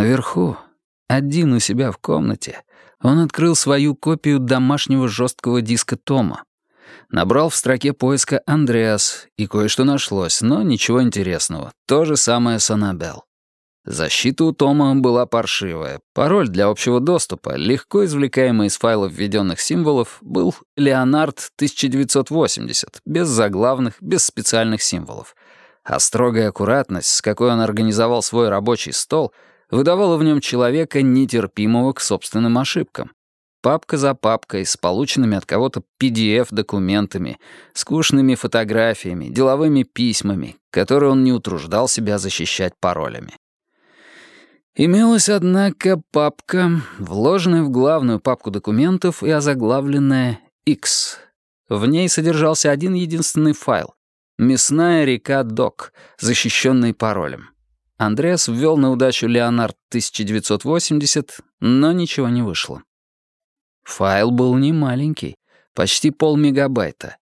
Наверху, один у себя в комнате, он открыл свою копию домашнего жесткого диска Тома. Набрал в строке поиска «Андреас», и кое-что нашлось, но ничего интересного. То же самое с Аннабелл. Защита у Тома была паршивая. Пароль для общего доступа, легко извлекаемый из файлов введенных символов, был «Леонард 1980», без заглавных, без специальных символов. А строгая аккуратность, с какой он организовал свой рабочий стол, выдавала в нем человека, нетерпимого к собственным ошибкам. Папка за папкой, с полученными от кого-то PDF-документами, скучными фотографиями, деловыми письмами, которые он не утруждал себя защищать паролями. Имелась, однако, папка, вложенная в главную папку документов и озаглавленная X. В ней содержался один единственный файл — «Мясная река Док», защищенный паролем. Андреас ввел на удачу Леонард 1980, но ничего не вышло. Файл был не маленький, почти полмегабайта.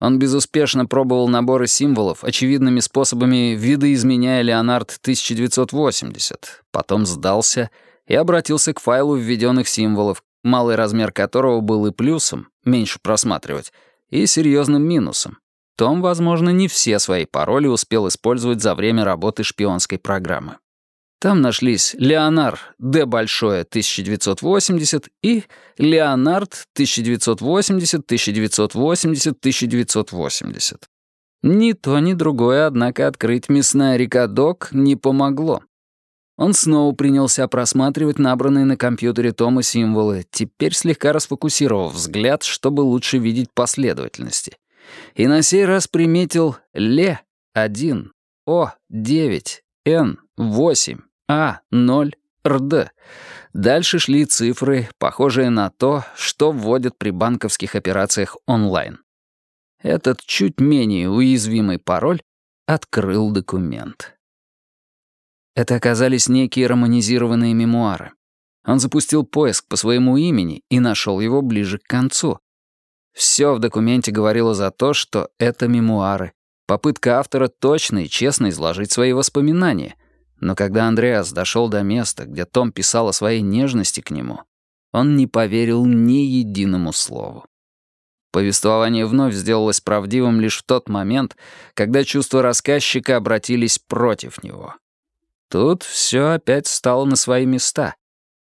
Он безуспешно пробовал наборы символов очевидными способами, видоизменяя Леонард 1980, потом сдался и обратился к файлу введенных символов, малый размер которого был и плюсом, меньше просматривать, и серьезным минусом. Том, возможно, не все свои пароли успел использовать за время работы шпионской программы. Там нашлись Леонар Д. Большое 1980 и Леонард 1980-1980-1980. Ни то, ни другое, однако, открыть мясная река Док не помогло. Он снова принялся просматривать набранные на компьютере Тома символы, теперь слегка расфокусировав взгляд, чтобы лучше видеть последовательности. И на сей раз приметил Ле-1, О-9, Н-8, а0 РД. Дальше шли цифры, похожие на то, что вводят при банковских операциях онлайн. Этот чуть менее уязвимый пароль открыл документ. Это оказались некие романизированные мемуары. Он запустил поиск по своему имени и нашел его ближе к концу. Все в документе говорило за то, что это мемуары. Попытка автора точно и честно изложить свои воспоминания, но когда Андреас дошел до места, где Том писал о своей нежности к нему, он не поверил ни единому слову. Повествование вновь сделалось правдивым лишь в тот момент, когда чувства рассказчика обратились против него. Тут все опять стало на свои места.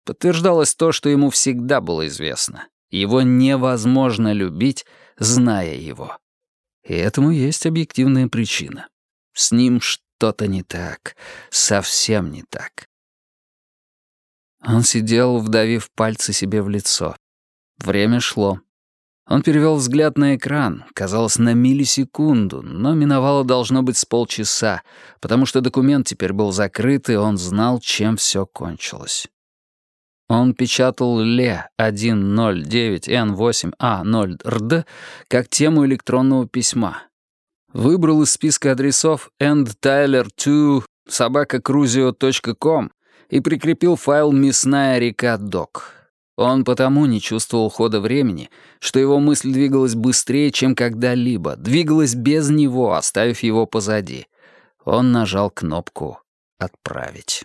Подтверждалось то, что ему всегда было известно. Его невозможно любить, зная его. И этому есть объективная причина. С ним что-то не так, совсем не так. Он сидел, вдавив пальцы себе в лицо. Время шло. Он перевел взгляд на экран, казалось, на миллисекунду, но миновало должно быть с полчаса, потому что документ теперь был закрыт, и он знал, чем все кончилось. Он печатал «Ле 109N8A0RD» как тему электронного письма, Выбрал из списка адресов endtyler2 собакакрузио.com и прикрепил файл «Мясная река Док». Он потому не чувствовал хода времени, что его мысль двигалась быстрее, чем когда-либо, двигалась без него, оставив его позади. Он нажал кнопку «Отправить».